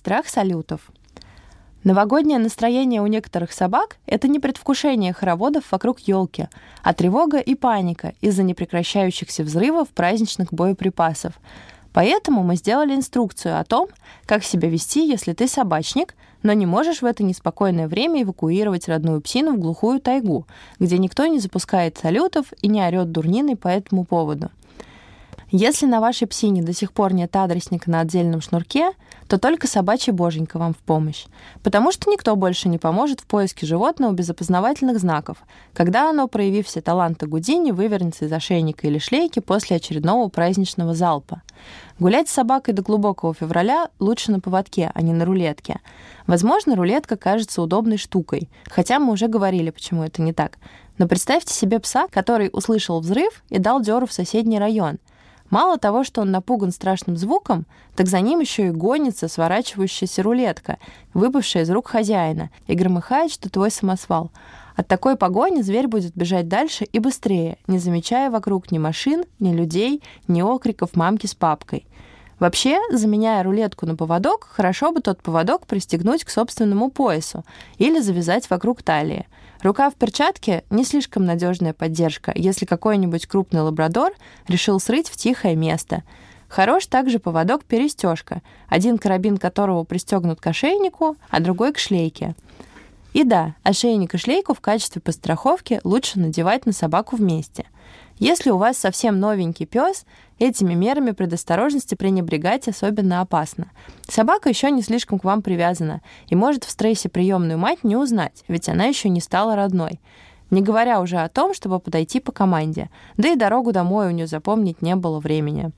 Страх салютов. Новогоднее настроение у некоторых собак — это не предвкушение хороводов вокруг елки, а тревога и паника из-за непрекращающихся взрывов праздничных боеприпасов. Поэтому мы сделали инструкцию о том, как себя вести, если ты собачник, но не можешь в это неспокойное время эвакуировать родную псину в глухую тайгу, где никто не запускает салютов и не орет дурниной по этому поводу. Если на вашей псине до сих пор нет адресника на отдельном шнурке, то только собачья боженька вам в помощь. Потому что никто больше не поможет в поиске животного без опознавательных знаков, когда оно, проявив все таланты Гудини, вывернется из ошейника или шлейки после очередного праздничного залпа. Гулять с собакой до глубокого февраля лучше на поводке, а не на рулетке. Возможно, рулетка кажется удобной штукой, хотя мы уже говорили, почему это не так. Но представьте себе пса, который услышал взрыв и дал дёру в соседний район — Мало того, что он напуган страшным звуком, так за ним еще и гонится сворачивающаяся рулетка, выпавшая из рук хозяина, и громыхает, что твой самосвал. От такой погони зверь будет бежать дальше и быстрее, не замечая вокруг ни машин, ни людей, ни окриков мамки с папкой. Вообще, заменяя рулетку на поводок, хорошо бы тот поводок пристегнуть к собственному поясу или завязать вокруг талии – Рука в перчатке — не слишком надежная поддержка, если какой-нибудь крупный лабрадор решил срыть в тихое место. Хорош также поводок-перестежка, один карабин которого пристегнут к ошейнику, а другой к шлейке. И да, ошейник и шлейку в качестве подстраховки лучше надевать на собаку вместе — если у вас совсем новенький пес, этими мерами предосторожности пренебрегать особенно опасно. Собака еще не слишком к вам привязана и может в стрессе приемную мать не узнать, ведь она еще не стала родной. Не говоря уже о том, чтобы подойти по команде. Да и дорогу домой у нее запомнить не было времени.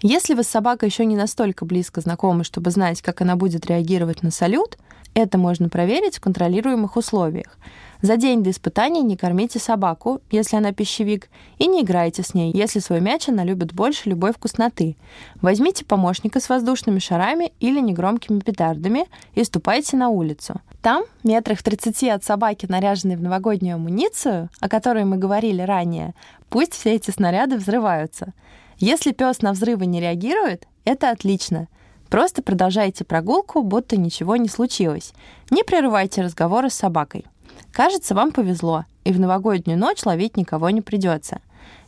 Если вы с собакой еще не настолько близко знакомы, чтобы знать, как она будет реагировать на салют, это можно проверить в контролируемых условиях. За день до испытания не кормите собаку, если она пищевик, и не играйте с ней, если свой мяч она любит больше любой вкусноты. Возьмите помощника с воздушными шарами или негромкими петардами и ступайте на улицу. Там, метрах в 30 от собаки, наряженной в новогоднюю амуницию, о которой мы говорили ранее, пусть все эти снаряды взрываются. Если пес на взрывы не реагирует, это отлично. Просто продолжайте прогулку, будто ничего не случилось. Не прерывайте разговоры с собакой. Кажется, вам повезло, и в новогоднюю ночь ловить никого не придется.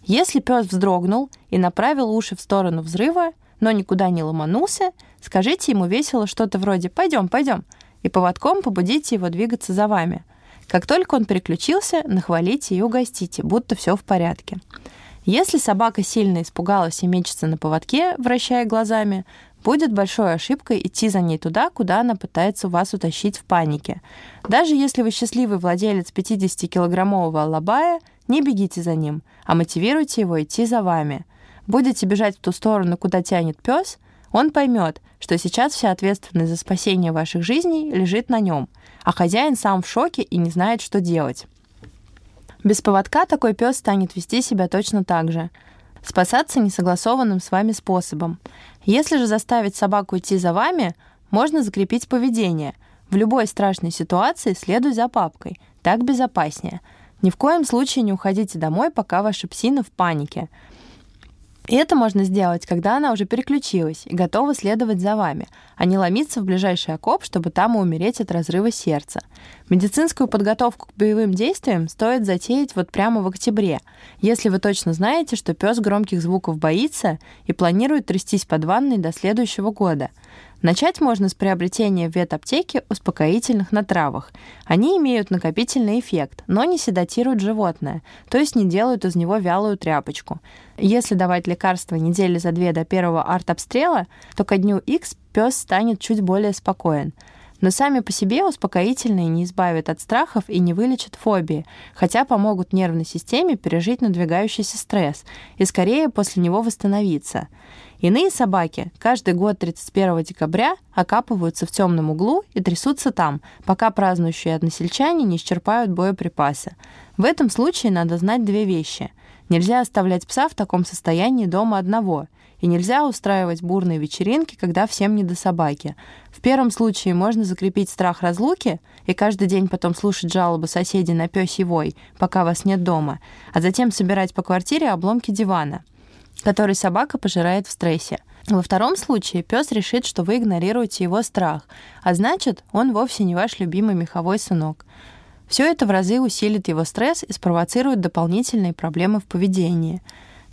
Если пес вздрогнул и направил уши в сторону взрыва, но никуда не ломанулся, скажите ему весело что-то вроде «пойдем, пойдем», и поводком побудите его двигаться за вами. Как только он переключился, нахвалите и угостите, будто все в порядке. Если собака сильно испугалась и мечется на поводке, вращая глазами, будет большой ошибкой идти за ней туда, куда она пытается вас утащить в панике. Даже если вы счастливый владелец 50-килограммового алабая, не бегите за ним, а мотивируйте его идти за вами. Будете бежать в ту сторону, куда тянет пес, он поймет, что сейчас вся ответственность за спасение ваших жизней лежит на нем, а хозяин сам в шоке и не знает, что делать. Без поводка такой пес станет вести себя точно так же – спасаться несогласованным с вами способом. Если же заставить собаку идти за вами, можно закрепить поведение. В любой страшной ситуации следуй за папкой. Так безопаснее. Ни в коем случае не уходите домой, пока ваша псина в панике. И это можно сделать, когда она уже переключилась и готова следовать за вами, а не ломиться в ближайший окоп, чтобы там умереть от разрыва сердца. Медицинскую подготовку к боевым действиям стоит затеять вот прямо в октябре, если вы точно знаете, что пес громких звуков боится и планирует трястись под ванной до следующего года – Начать можно с приобретения в ветаптеке успокоительных на травах. Они имеют накопительный эффект, но не седатируют животное, то есть не делают из него вялую тряпочку. Если давать лекарства недели за две до первого артобстрела, то ко дню X пес станет чуть более спокоен. Но сами по себе успокоительные не избавят от страхов и не вылечат фобии, хотя помогут нервной системе пережить надвигающийся стресс и скорее после него восстановиться. Иные собаки каждый год 31 декабря окапываются в темном углу и трясутся там, пока празднующие односельчане не исчерпают боеприпасы. В этом случае надо знать две вещи. Нельзя оставлять пса в таком состоянии дома одного, и нельзя устраивать бурные вечеринки, когда всем не до собаки. Первом случае можно закрепить страх разлуки и каждый день потом слушать жалобы соседей на пёсий вой, пока вас нет дома, а затем собирать по квартире обломки дивана — который собака пожирает в стрессе. Во втором случае пес решит, что вы игнорируете его страх, а значит, он вовсе не ваш любимый меховой сынок. Все это в разы усилит его стресс и спровоцирует дополнительные проблемы в поведении.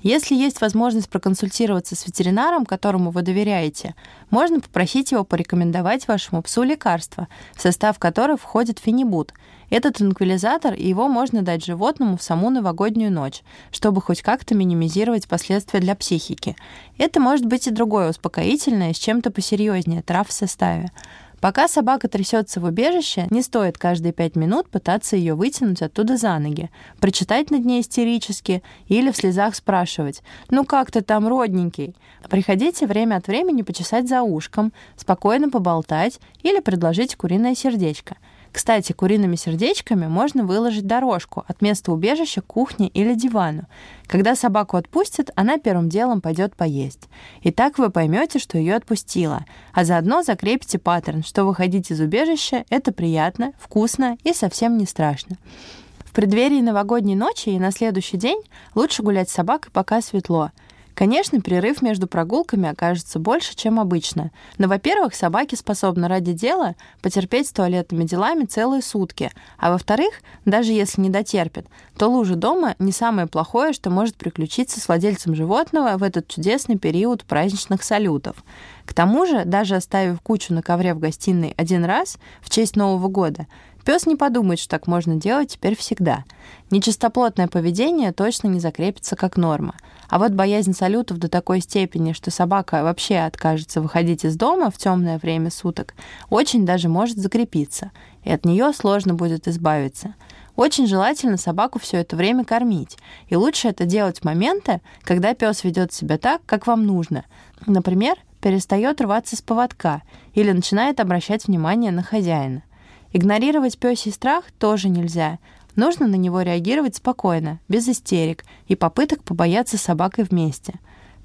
Если есть возможность проконсультироваться с ветеринаром, которому вы доверяете, можно попросить его порекомендовать вашему псу лекарство, в состав которого входит фенибут. Это транквилизатор, и его можно дать животному в саму новогоднюю ночь, чтобы хоть как-то минимизировать последствия для психики. Это может быть и другое успокоительное с чем-то посерьезнее трав в составе. Пока собака трясется в убежище, не стоит каждые пять минут пытаться ее вытянуть оттуда за ноги, прочитать над ней истерически или в слезах спрашивать «Ну как ты там, родненький?». Приходите время от времени почесать за ушком, спокойно поболтать или предложить куриное сердечко – кстати, куриными сердечками можно выложить дорожку от места убежища к кухне или дивану. Когда собаку отпустят, она первым делом пойдет поесть. И так вы поймете, что ее отпустила. А заодно закрепите паттерн, что выходить из убежища – это приятно, вкусно и совсем не страшно. В преддверии новогодней ночи и на следующий день лучше гулять с собакой, пока светло – Конечно, перерыв между прогулками окажется больше, чем обычно. Но, во-первых, собаки способны ради дела потерпеть с туалетными делами целые сутки. А во-вторых, даже если не дотерпят, то лужа дома не самое плохое, что может приключиться с владельцем животного в этот чудесный период праздничных салютов. К тому же, даже оставив кучу на ковре в гостиной один раз в честь Нового года, Пес не подумает, что так можно делать теперь всегда. Нечистоплотное поведение точно не закрепится как норма. А вот боязнь салютов до такой степени, что собака вообще откажется выходить из дома в темное время суток, очень даже может закрепиться, и от нее сложно будет избавиться. Очень желательно собаку все это время кормить. И лучше это делать в моменты, когда пес ведет себя так, как вам нужно. Например, перестает рваться с поводка или начинает обращать внимание на хозяина. Игнорировать пёсий страх тоже нельзя. Нужно на него реагировать спокойно, без истерик и попыток побояться собакой вместе.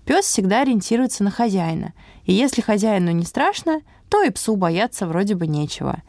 Пес всегда ориентируется на хозяина, и если хозяину не страшно, то и псу бояться вроде бы нечего.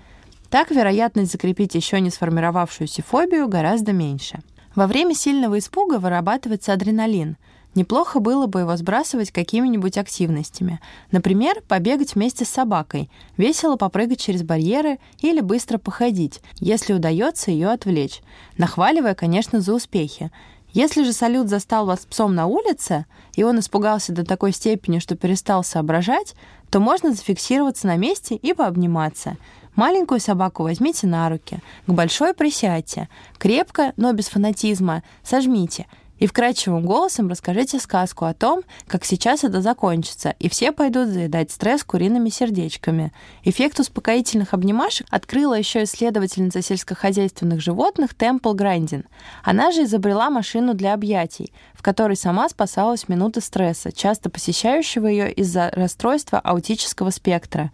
Так вероятность закрепить еще не сформировавшуюся фобию гораздо меньше. Во время сильного испуга вырабатывается адреналин, Неплохо было бы его сбрасывать какими-нибудь активностями. Например, побегать вместе с собакой, весело попрыгать через барьеры или быстро походить, если удается ее отвлечь, нахваливая, конечно, за успехи. Если же салют застал вас псом на улице, и он испугался до такой степени, что перестал соображать, то можно зафиксироваться на месте и пообниматься. Маленькую собаку возьмите на руки, к большой присядьте, крепко, но без фанатизма, сожмите – и вкрадчивым голосом расскажите сказку о том, как сейчас это закончится, и все пойдут заедать стресс куриными сердечками. Эффект успокоительных обнимашек открыла еще исследовательница сельскохозяйственных животных Темпл Грандин. Она же изобрела машину для объятий, в которой сама спасалась минуты стресса, часто посещающего ее из-за расстройства аутического спектра.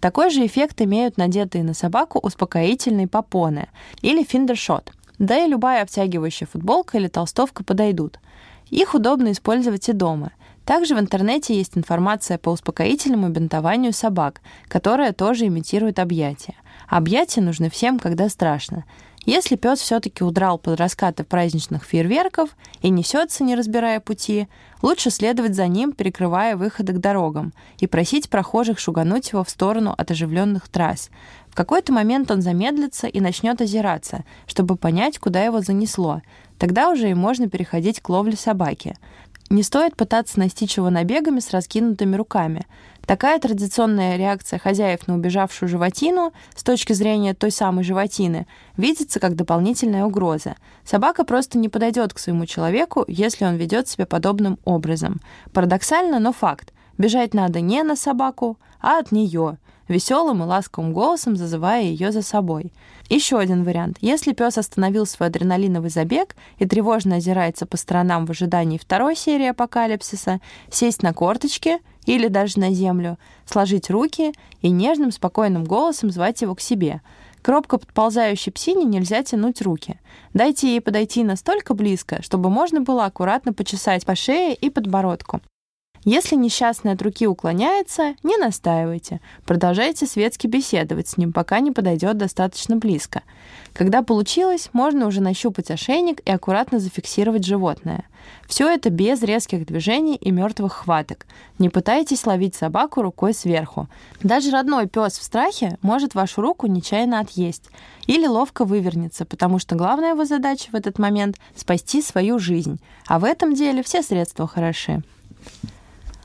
Такой же эффект имеют надетые на собаку успокоительные попоны или финдершот – да и любая обтягивающая футболка или толстовка подойдут. Их удобно использовать и дома. Также в интернете есть информация по успокоительному бинтованию собак, которая тоже имитирует объятия. Объятия нужны всем, когда страшно. Если пес все-таки удрал под раскаты праздничных фейерверков и несется, не разбирая пути, лучше следовать за ним, перекрывая выходы к дорогам, и просить прохожих шугануть его в сторону от оживленных трасс. В какой-то момент он замедлится и начнет озираться, чтобы понять, куда его занесло. Тогда уже и можно переходить к ловле собаки. Не стоит пытаться настичь его набегами с раскинутыми руками. Такая традиционная реакция хозяев на убежавшую животину с точки зрения той самой животины видится как дополнительная угроза. Собака просто не подойдет к своему человеку, если он ведет себя подобным образом. Парадоксально, но факт. Бежать надо не на собаку, а от нее – веселым и ласковым голосом зазывая ее за собой. Еще один вариант. Если пес остановил свой адреналиновый забег и тревожно озирается по сторонам в ожидании второй серии апокалипсиса, сесть на корточки или даже на землю, сложить руки и нежным, спокойным голосом звать его к себе. К робко подползающей псине нельзя тянуть руки. Дайте ей подойти настолько близко, чтобы можно было аккуратно почесать по шее и подбородку. Если несчастный от руки уклоняется, не настаивайте. Продолжайте светски беседовать с ним, пока не подойдет достаточно близко. Когда получилось, можно уже нащупать ошейник и аккуратно зафиксировать животное. Все это без резких движений и мертвых хваток. Не пытайтесь ловить собаку рукой сверху. Даже родной пес в страхе может вашу руку нечаянно отъесть или ловко вывернется, потому что главная его задача в этот момент — спасти свою жизнь. А в этом деле все средства хороши.